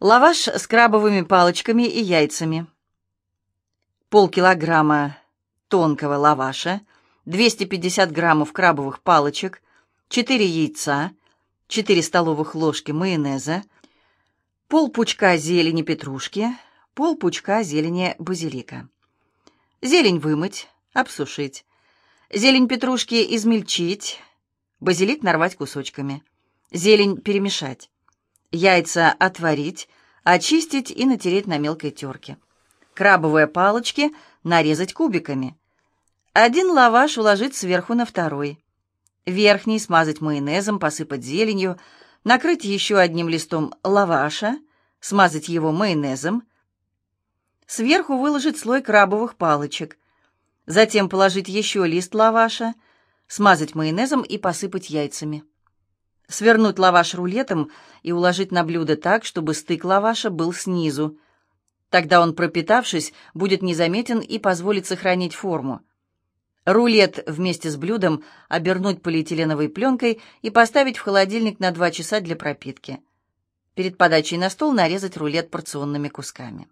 Лаваш с крабовыми палочками и яйцами. Полкилограмма тонкого лаваша, 250 граммов крабовых палочек, 4 яйца, 4 столовых ложки майонеза, пол пучка зелени петрушки, пол пучка зелени базилика. Зелень вымыть, обсушить. Зелень петрушки измельчить, базилик нарвать кусочками. Зелень перемешать. Яйца отварить, очистить и натереть на мелкой терке. Крабовые палочки нарезать кубиками. Один лаваш уложить сверху на второй. Верхний смазать майонезом, посыпать зеленью, накрыть еще одним листом лаваша, смазать его майонезом. Сверху выложить слой крабовых палочек. Затем положить еще лист лаваша, смазать майонезом и посыпать яйцами. Свернуть лаваш рулетом и уложить на блюдо так, чтобы стык лаваша был снизу. Тогда он, пропитавшись, будет незаметен и позволит сохранить форму. Рулет вместе с блюдом обернуть полиэтиленовой пленкой и поставить в холодильник на 2 часа для пропитки. Перед подачей на стол нарезать рулет порционными кусками.